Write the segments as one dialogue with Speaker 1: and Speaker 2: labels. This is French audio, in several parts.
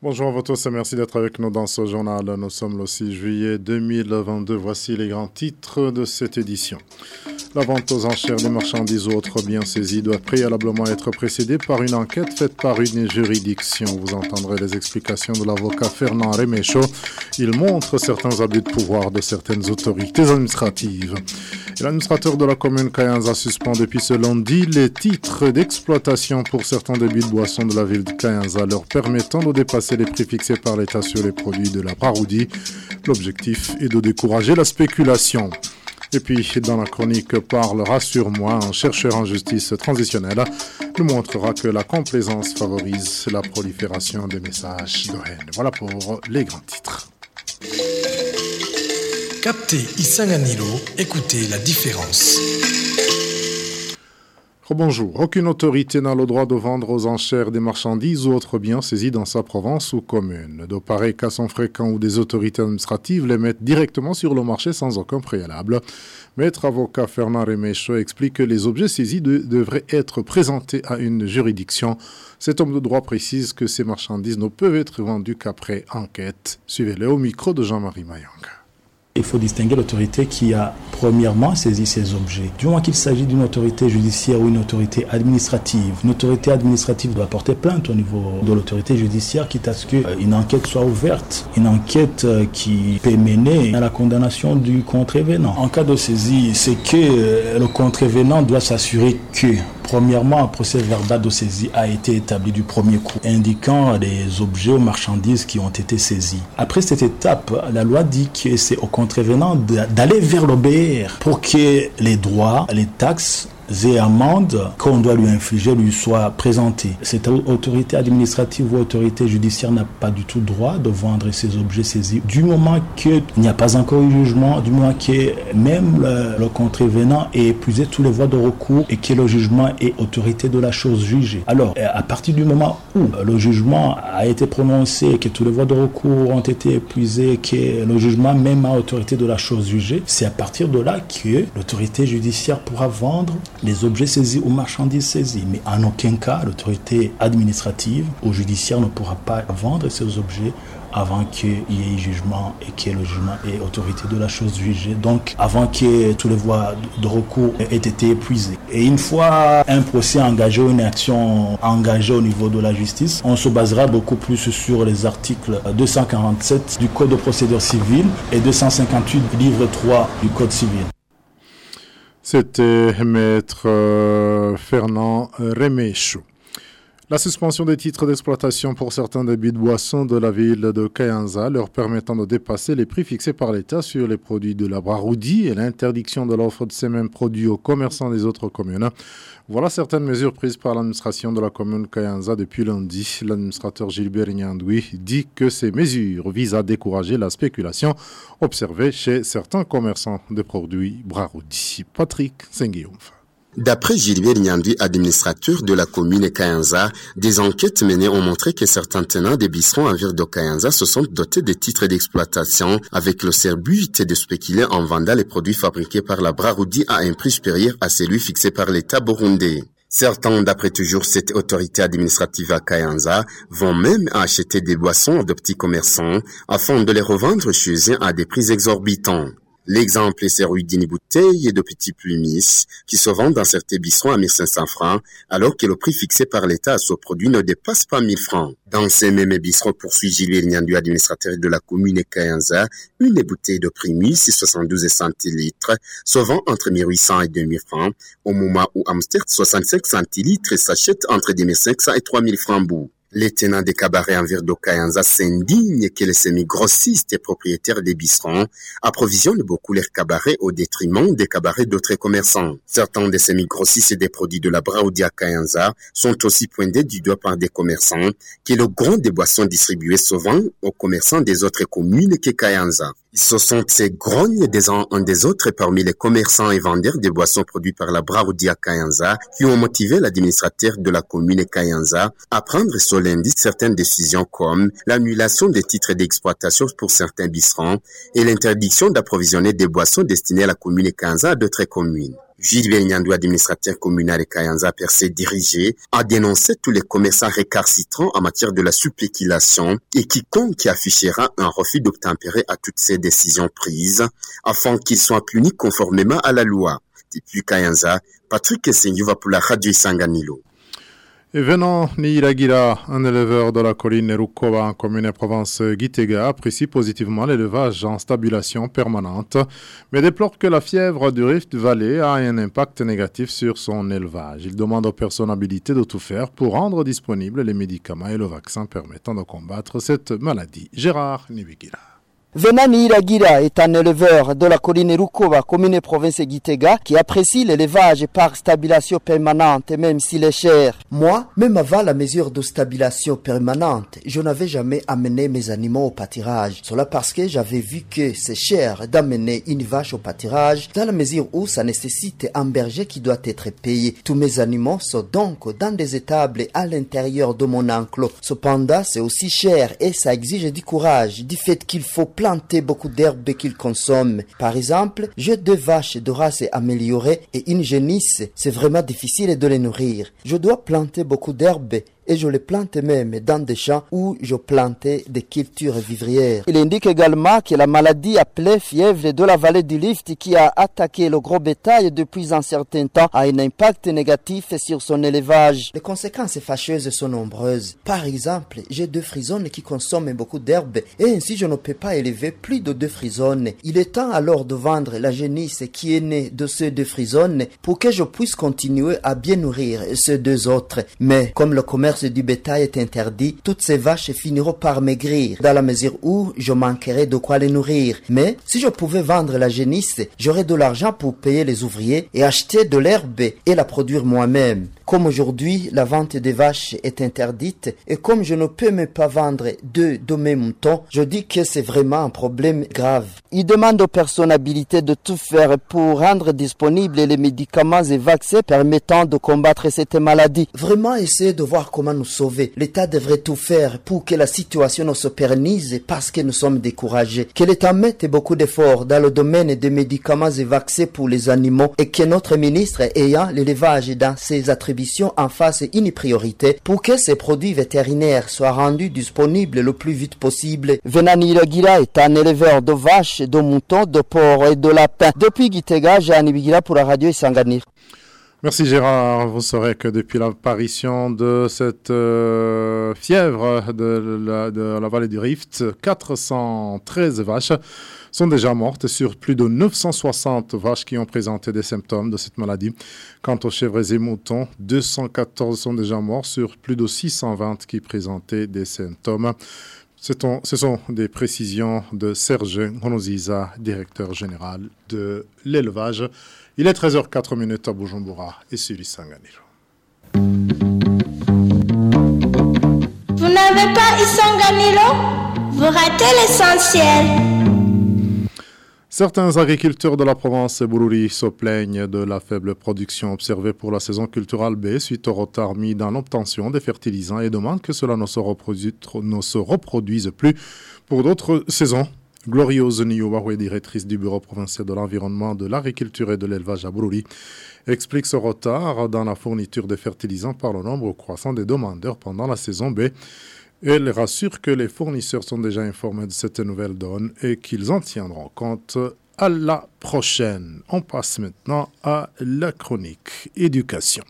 Speaker 1: Bonjour à tous et merci d'être avec nous dans ce journal. Nous sommes le 6 juillet 2022. Voici les grands titres de cette édition. La vente aux enchères des marchandises ou autres biens saisis doit préalablement être précédée par une enquête faite par une juridiction. Vous entendrez les explications de l'avocat Fernand Reméchaud. Il montre certains abus de pouvoir de certaines autorités administratives. L'administrateur de la commune Kayanza suspend depuis ce lundi les titres d'exploitation pour certains débits de boissons de la ville de Kayanza, leur permettant de dépasser les prix fixés par l'État sur les produits de la parodie. L'objectif est de décourager la spéculation. Et puis, dans la chronique Parle, rassure-moi, un chercheur en justice transitionnelle nous montrera que la complaisance favorise la prolifération des messages de haine. Voilà pour les grands titres.
Speaker 2: Captez Isanganilo, écoutez la différence.
Speaker 1: Bonjour. Aucune autorité n'a le droit de vendre aux enchères des marchandises ou autres biens saisis dans sa province ou commune. De pareils cas sont fréquents où des autorités administratives les mettent directement sur le marché sans aucun préalable. Maître avocat Fernand Remécho explique que les objets saisis devraient être présentés à une juridiction. Cet homme de droit précise que ces marchandises ne peuvent être vendues qu'après enquête. Suivez-le au micro de Jean-Marie Mayang
Speaker 3: il faut distinguer l'autorité qui a premièrement saisi ces objets. Du moment qu'il s'agit d'une autorité judiciaire ou une autorité administrative, une autorité administrative doit porter plainte au niveau de l'autorité judiciaire, quitte à ce qu'une enquête soit ouverte, une enquête euh, qui peut mener à la condamnation du contrevenant. En cas de saisie, c'est que euh, le contrevenant doit s'assurer que Premièrement, un procès verbal de saisie a été établi du premier coup, indiquant les objets ou marchandises qui ont été saisis. Après cette étape, la loi dit que c'est au contrevenant d'aller vers l'OBR pour que les droits, les taxes et amendes qu'on doit lui infliger lui soient présentées. Cette autorité administrative ou autorité judiciaire n'a pas du tout droit de vendre ces objets saisis du moment qu'il n'y a pas encore eu jugement, du moment que même le, le contrevenant ait épuisé tous les voies de recours et que le jugement est autorité de la chose jugée. Alors, à partir du moment où le jugement a été prononcé, que tous les voies de recours ont été épuisées, que le jugement même a autorité de la chose jugée, c'est à partir de là que l'autorité judiciaire pourra vendre les objets saisis ou marchandises saisies. Mais en aucun cas, l'autorité administrative ou judiciaire ne pourra pas vendre ces objets avant qu'il y ait jugement et que le jugement ait autorité de la chose jugée. Donc, avant que tous les voies de recours aient été épuisées. Et une fois un procès engagé ou une action engagée au niveau de la justice, on se basera beaucoup plus sur les articles 247 du Code de procédure civile et 258 livre 3 du Code civil.
Speaker 1: C'était Maître euh, Fernand Reméchou. La suspension des titres d'exploitation pour certains débits de boissons de la ville de Kayanza, leur permettant de dépasser les prix fixés par l'État sur les produits de la Braroudi et l'interdiction de l'offre de ces mêmes produits aux commerçants des autres communes. Voilà certaines mesures prises par l'administration de la commune Kayanza depuis lundi. L'administrateur Gilbert Nyandoui dit que ces mesures visent à décourager la spéculation observée chez certains commerçants de produits Braroudi. Patrick Senguioum.
Speaker 4: D'après Gilbert Nyandui, administrateur de la commune Kayanza, des enquêtes menées ont montré que certains tenants des bisserons en ville de Kayanza se sont dotés de titres d'exploitation avec le but de spéculer en vendant les produits fabriqués par la Braroudi à un prix supérieur à celui fixé par l'État burundais. Certains, d'après toujours cette autorité administrative à Kayanza, vont même acheter des boissons de petits commerçants afin de les revendre chez eux à des prix exorbitants. L'exemple est d'une bouteille et de petits plumis qui se vendent dans certains bisserons à 1500 francs, alors que le prix fixé par l'État à ce produit ne dépasse pas 1000 francs. Dans ces mêmes bisserons, poursuit Gilles Nyandu, administrateur de la commune Kayanza, une bouteille de primus 72 centilitres se vend entre 1800 et 2000 francs, au moment où Amster 65 centilitres s'achète entre 2500 et 3000 francs bout. Les tenants des cabarets en de Kayanza s'indignent que les semi-grossistes et propriétaires des bisserons approvisionnent beaucoup leurs cabarets au détriment des cabarets d'autres commerçants. Certains des semi-grossistes et des produits de la Braudia Kayanza sont aussi pointés du doigt par des commerçants qui le grand des boissons distribuées souvent aux commerçants des autres communes que Kayanza. Ce sont ces grognes des uns en des autres parmi les commerçants et vendeurs des boissons produites par la Braudia Kayanza qui ont motivé l'administrateur de la commune Kayanza à prendre sur lundi certaines décisions comme l'annulation des titres d'exploitation pour certains bisserons et l'interdiction d'approvisionner des boissons destinées à la commune Kayanza à d'autres communes. Gilles Nyandou, administrateur communal et Kayanza Percé dirigé, a dénoncé tous les commerçants récarcitrants en matière de la spéculation et quiconque qui affichera un refus d'obtempérer à toutes ces décisions prises afin qu'ils soient punis conformément à la loi. Depuis Kayanza, Patrick Sengiva pour la radio Sanganilo.
Speaker 1: Venant Niragira, un éleveur de la colline Rukova en commune Provence Gitega, apprécie positivement l'élevage en stabulation permanente, mais déplore que la fièvre du Rift Valley a un impact négatif sur son élevage. Il demande aux personnes habilitées de tout faire pour rendre disponibles les médicaments et le vaccin permettant de combattre cette maladie. Gérard Nibigira.
Speaker 5: Venani Iragira est un éleveur de la colline Rukova, commune province Gitega, qui apprécie l'élevage par stabilisation permanente, même s'il est cher. Moi, même avant la mesure de stabilisation permanente, je n'avais jamais amené mes animaux au pâturage. Cela parce que j'avais vu que c'est cher d'amener une vache au pâturage, dans la mesure où ça nécessite un berger qui doit être payé. Tous mes animaux sont donc dans des étables à l'intérieur de mon enclos. Cependant, c'est aussi cher et ça exige du courage, du fait qu'il faut planter beaucoup d'herbes qu'ils consomment. Par exemple, j'ai deux vaches de race améliorée et une génisse. C'est vraiment difficile de les nourrir. Je dois planter beaucoup d'herbes et je les plante même dans des champs où je plantais des cultures vivrières. Il indique également que la maladie appelée fièvre de la vallée du Lift qui a attaqué le gros bétail depuis un certain temps a un impact négatif sur son élevage. Les conséquences fâcheuses sont nombreuses. Par exemple, j'ai deux frisonnes qui consomment beaucoup d'herbes et ainsi je ne peux pas élever plus de deux frisonnes. Il est temps alors de vendre la génisse qui est née de ces deux frisonnes pour que je puisse continuer à bien nourrir ces deux autres. Mais comme le commerce du bétail est interdit, toutes ces vaches finiront par maigrir, dans la mesure où je manquerai de quoi les nourrir. Mais si je pouvais vendre la génisse, j'aurais de l'argent pour payer les ouvriers et acheter de l'herbe et la produire moi-même. Comme aujourd'hui, la vente des vaches est interdite et comme je ne peux même pas vendre deux de mes moutons, je dis que c'est vraiment un problème grave. Il demande aux personnes habilitées de tout faire pour rendre disponibles les médicaments et vaccins permettant de combattre cette maladie. Vraiment essayer de voir comment nous sauver. L'État devrait tout faire pour que la situation ne se pérennise parce que nous sommes découragés. Que l'État mette beaucoup d'efforts dans le domaine des médicaments et vaccins pour les animaux et que notre ministre ayant l'élevage dans ses attributions en face une priorité pour que ces produits vétérinaires soient rendus disponibles le plus vite possible. Venani est un éleveur de vaches, de moutons, de porcs et de lapins. Depuis Gitega, j'ai Gira pour la radio Isanganir.
Speaker 1: Merci Gérard. Vous saurez que depuis l'apparition de cette euh, fièvre de la, vallée du Rift, 413 vaches sont déjà mortes sur plus de 960 vaches qui ont présenté des symptômes de cette maladie. Quant aux chèvres et moutons, 214 sont déjà morts sur plus de 620 qui présentaient des symptômes. Ce sont des précisions de Serge Honoziza, directeur général de l'élevage. Il est 13h04 à Bujumbura et sur Isanganiro.
Speaker 6: Vous n'avez pas Isanganiro Vous ratez l'essentiel.
Speaker 1: Certains agriculteurs de la province Bururi se plaignent de la faible production observée pour la saison culturelle B suite au retard mis dans l'obtention des fertilisants et demandent que cela ne se, reproduise plus pour d'autres saisons. Gloriose Niyuwawe, directrice du Bureau provincial de l'environnement, de l'agriculture et de l'élevage à Bururi, explique ce retard dans la fourniture de fertilisants par le nombre croissant des demandeurs pendant la saison B. Elle rassure que les fournisseurs sont déjà informés de cette nouvelle donne et qu'ils en tiendront compte à la prochaine. On passe maintenant à la chronique éducation.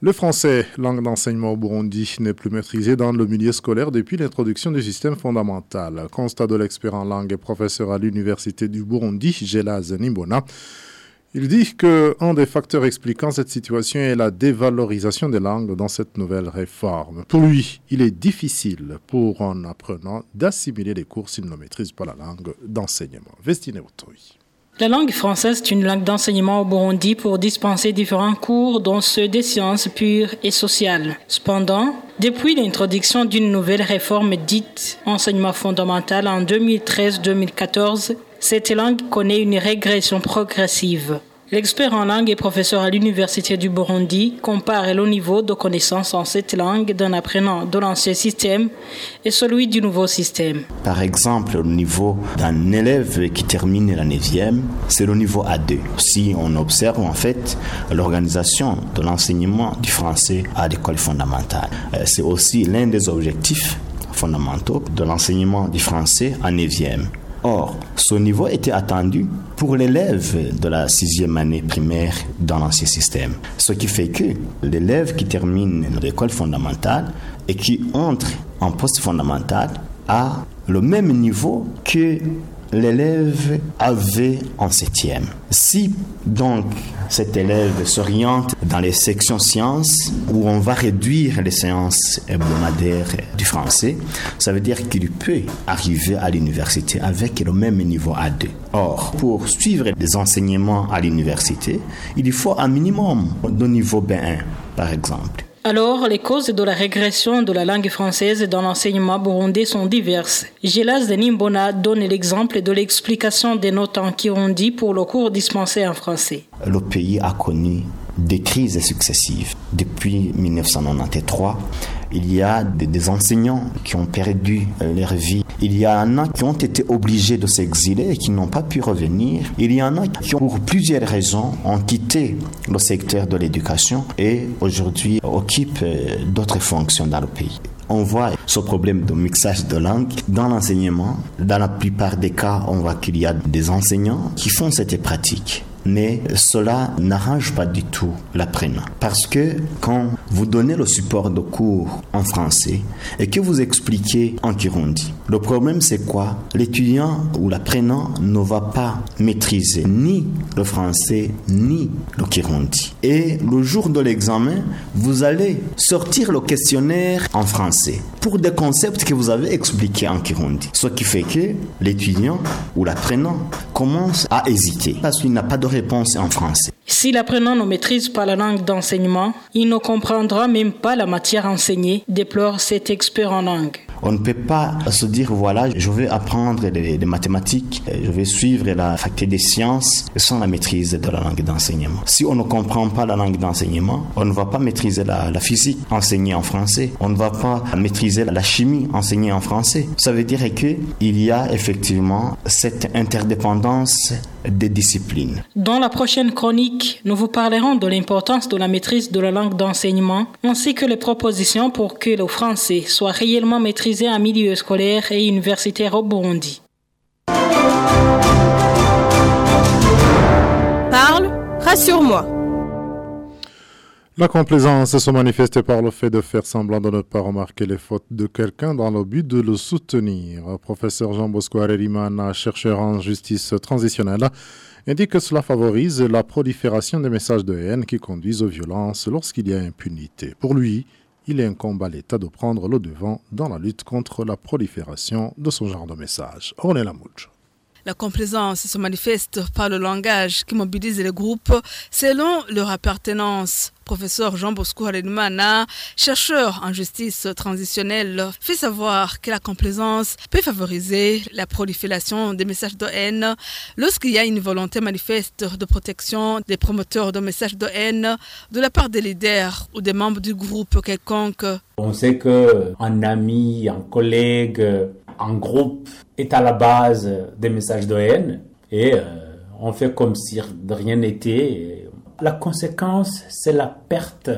Speaker 1: Le français, langue d'enseignement au Burundi, n'est plus maîtrisé dans le milieu scolaire depuis l'introduction du système fondamental. Constat de l'expert en langue et professeur à l'Université du Burundi, Gelaz Nimbona. Il dit qu'un des facteurs expliquant cette situation est la dévalorisation des langues dans cette nouvelle réforme. Pour lui, il est difficile pour un apprenant d'assimiler les cours s'il ne maîtrise pas la langue d'enseignement. Vestine Autori.
Speaker 7: La langue française est une langue d'enseignement au Burundi pour dispenser différents cours, dont ceux des sciences pures et sociales. Cependant, depuis l'introduction d'une nouvelle réforme dite enseignement fondamental en 2013-2014, cette langue connaît une régression progressive. L'expert en langue et professeur à l'Université du Burundi compare le niveau de connaissance en cette langue d'un apprenant de l'ancien système et celui du nouveau système.
Speaker 8: Par exemple, le niveau d'un élève qui termine la 9e, c'est le niveau A2. Si on observe en fait l'organisation de l'enseignement du français à l'école fondamentale, euh, c'est aussi l'un des objectifs fondamentaux de l'enseignement du français en 9e. Or, ce niveau était attendu pour l'élève de la sixième année primaire dans l'ancien système. Ce qui fait que l'élève qui termine l'école fondamentale et qui entre en poste fondamental a le même niveau que l'élève avait en septième. Si donc cet élève s'oriente dans les sections sciences où on va réduire les séances hebdomadaires du français, ça veut dire qu'il peut arriver à l'université avec le même niveau A2. Or, pour suivre des enseignements à l'université, il faut un minimum de niveau B1, par exemple.
Speaker 7: Alors, les causes de la régression de la langue française dans l'enseignement burundais sont diverses. Gélas de Nimbona donne l'exemple de l'explication des notes en kirundi pour le cours dispensé en français.
Speaker 8: Le pays a connu des crises successives. Depuis 1993, il y a des, enseignants qui ont perdu leur vie. Il y en a qui ont été obligés de s'exiler et qui n'ont pas pu revenir. Il y en a qui, pour plusieurs raisons, ont quitté le secteur de l'éducation et aujourd'hui occupent euh, d'autres fonctions dans le pays on voit ce problème de mixage de langue dans l'enseignement. Dans la plupart des cas, on voit qu'il y a des enseignants qui font cette pratique mais cela n'arrange pas du tout l'apprenant. Parce que quand vous donnez le support de cours en français et que vous expliquez en kirundi, le problème c'est quoi? L'étudiant ou l'apprenant ne va pas maîtriser ni le français ni le kirundi. Et le jour de l'examen, vous allez sortir le questionnaire en français pour des concepts que vous avez expliqués en kirundi. Ce qui fait que l'étudiant ou l'apprenant commence à hésiter parce qu'il n'a pas de réponse en français.
Speaker 7: Si l'apprenant ne maîtrise pas la langue d'enseignement, il ne comprendra même pas la matière enseignée, déplore cet expert en langue.
Speaker 8: On ne peut pas se dire, voilà, je vais apprendre les, mathématiques, je vais suivre la faculté des sciences sans la maîtrise de la langue d'enseignement. Si on ne comprend pas la langue d'enseignement, on ne va pas maîtriser la, la physique enseignée en français. On ne va pas maîtriser la chimie enseignée en français. Ça veut dire qu'il y a effectivement cette interdépendance des disciplines.
Speaker 7: Dans la prochaine chronique, nous vous parlerons de l'importance de la maîtrise de la langue d'enseignement, ainsi que les propositions pour que le français soit réellement maîtrisé en milieu scolaire et universitaire au Burundi.
Speaker 9: Parle, rassure-moi.
Speaker 1: La complaisance se manifeste par le fait de faire semblant de ne pas remarquer les fautes de quelqu'un dans le but de le soutenir. Professeur Jean Bosco Arelimana, chercheur en justice transitionnelle, indique que cela favorise la prolifération des messages de haine qui conduisent aux violences lorsqu'il y a impunité. Pour lui, il incombe à l'État de prendre le devant dans la lutte contre la prolifération de ce genre de messages. On est la
Speaker 9: complaisance se manifeste par le langage qui mobilise les groupes selon leur appartenance. Professeur Jean Bosco Harenumana, chercheur en justice transitionnelle, fait savoir que la complaisance peut favoriser la prolifération des messages de haine lorsqu'il y a une volonté manifeste de protection des promoteurs de messages de haine de la part des leaders ou des membres du groupe quelconque.
Speaker 10: On sait que un ami, un collègue, un groupe est à la base des messages de haine et euh, on fait comme si rien n'était. La conséquence, c'est la perte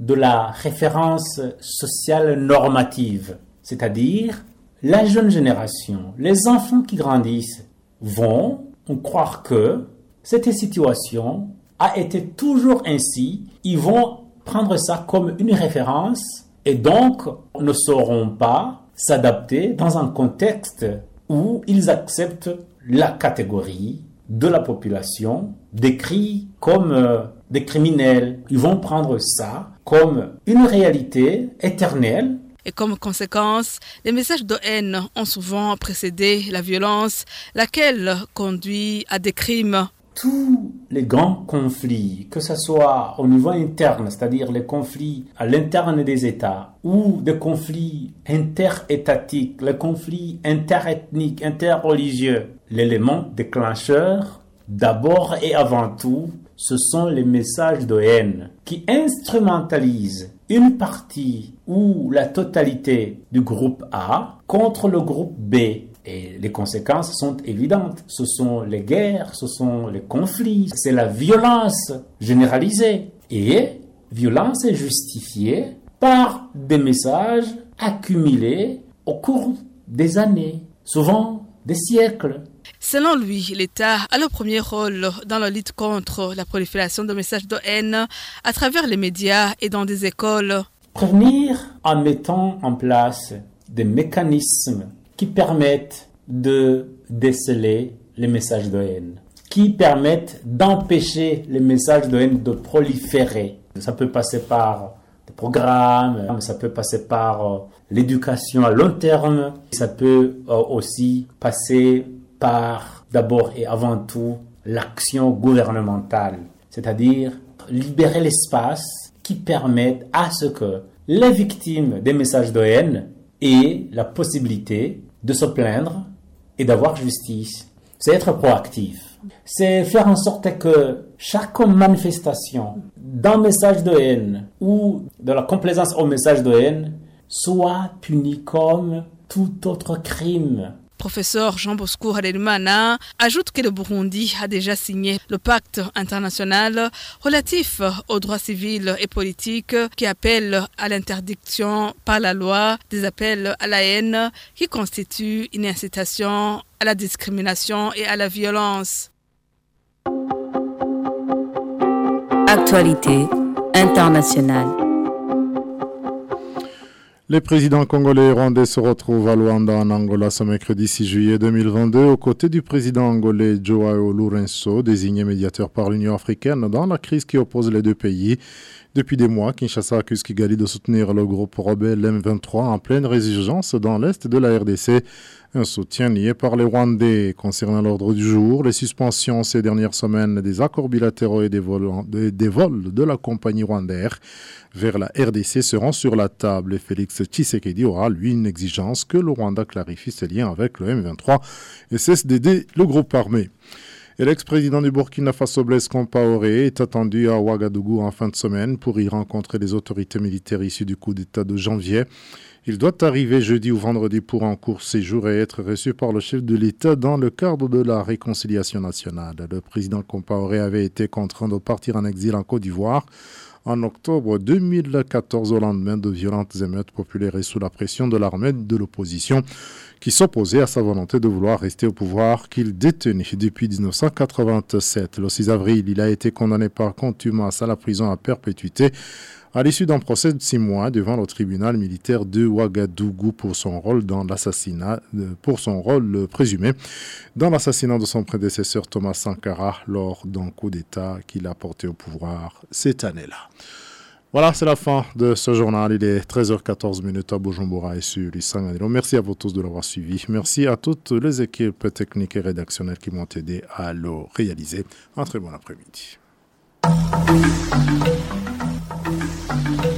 Speaker 10: de la référence sociale normative, c'est-à-dire la jeune génération, les enfants qui grandissent vont croire que cette situation a été toujours ainsi, ils vont prendre ça comme une référence et donc ne sauront pas s'adapter dans un contexte où ils acceptent la catégorie de la population décrit comme euh, des criminels. Ils vont prendre ça comme une réalité éternelle
Speaker 9: et comme conséquence, les messages de haine ont souvent précédé la violence, laquelle conduit à des crimes
Speaker 10: tous les grands conflits, que ce soit au niveau interne, c'est-à-dire les conflits à l'interne des États, ou des conflits interétatiques, les conflits interethniques, interreligieux, l'élément déclencheur, d'abord et avant tout, ce sont les messages de haine qui instrumentalisent une partie ou la totalité du groupe A contre le groupe B. Et les conséquences sont évidentes. Ce sont les guerres, ce sont les conflits, c'est la violence généralisée. Et violence est justifiée par des messages accumulés au cours des années, souvent des siècles.
Speaker 9: Selon lui, l'État a le premier rôle dans la lutte contre la prolifération de messages de haine à travers les médias et dans des écoles.
Speaker 10: Prévenir en mettant en place des mécanismes qui permettent de déceler les messages de haine, qui permettent d'empêcher les messages de haine de proliférer. Ça peut passer par des programmes, ça peut passer par euh, l'éducation à long terme, ça peut euh, aussi passer par d'abord et avant tout l'action gouvernementale, c'est-à-dire libérer l'espace qui permette à ce que les victimes des messages de haine aient la possibilité de se plaindre et d'avoir justice. C'est être proactif. C'est faire en sorte que chaque manifestation d'un message de haine ou de la complaisance au message de haine soit punie comme tout autre crime
Speaker 9: Professeur Jean Bosco Harerimana ajoute que le Burundi a déjà signé le pacte international relatif aux droits civils et politiques qui appelle à l'interdiction par la loi des appels à la haine qui constituent une incitation à la discrimination et à la violence.
Speaker 11: Actualité internationale.
Speaker 1: Les présidents congolais et rwandais se retrouvent à Luanda en Angola ce mercredi 6 juillet 2022 aux côtés du président angolais Joao Lourenço, désigné médiateur par l'Union africaine dans la crise qui oppose les deux pays. Depuis des mois, Kinshasa accuse Kigali de soutenir le groupe rebelle M23 en pleine résurgence dans l'est de la RDC un soutien nié par les Rwandais. Concernant l'ordre du jour, les suspensions ces dernières semaines des accords bilatéraux et des vols, des vols de la compagnie rwandaise vers la RDC seront sur la table. Félix Tshisekedi aura, lui, une exigence que le Rwanda clarifie ses liens avec le M23 et cesse d'aider le groupe armé. Et l'ex-président du Burkina Faso Blaise Compaoré est attendu à Ouagadougou en fin de semaine pour y rencontrer les autorités militaires issues du coup d'État de janvier. Il doit arriver jeudi ou vendredi pour un court séjour et être reçu par le chef de l'État dans le cadre de la réconciliation nationale. Le président Compaoré avait été contraint de partir en exil en Côte d'Ivoire en octobre 2014 au lendemain de violentes émeutes populaires et sous la pression de l'armée de l'opposition qui s'opposait à sa volonté de vouloir rester au pouvoir qu'il détenait depuis 1987. Le 6 avril, il a été condamné par contumace à la prison à perpétuité à l'issue d'un procès de six mois devant le tribunal militaire de Ouagadougou pour son rôle dans l'assassinat, pour son rôle présumé dans l'assassinat de son prédécesseur Thomas Sankara lors d'un coup d'État qu'il a porté au pouvoir cette année-là. Voilà, c'est la fin de ce journal. Il est 13h14 minutes à Bujumbura et sur Isanganiro. Merci à vous tous de l'avoir suivi. Merci à toutes les équipes techniques et rédactionnelles qui m'ont aidé à le réaliser. Un très bon après-midi. Thank you.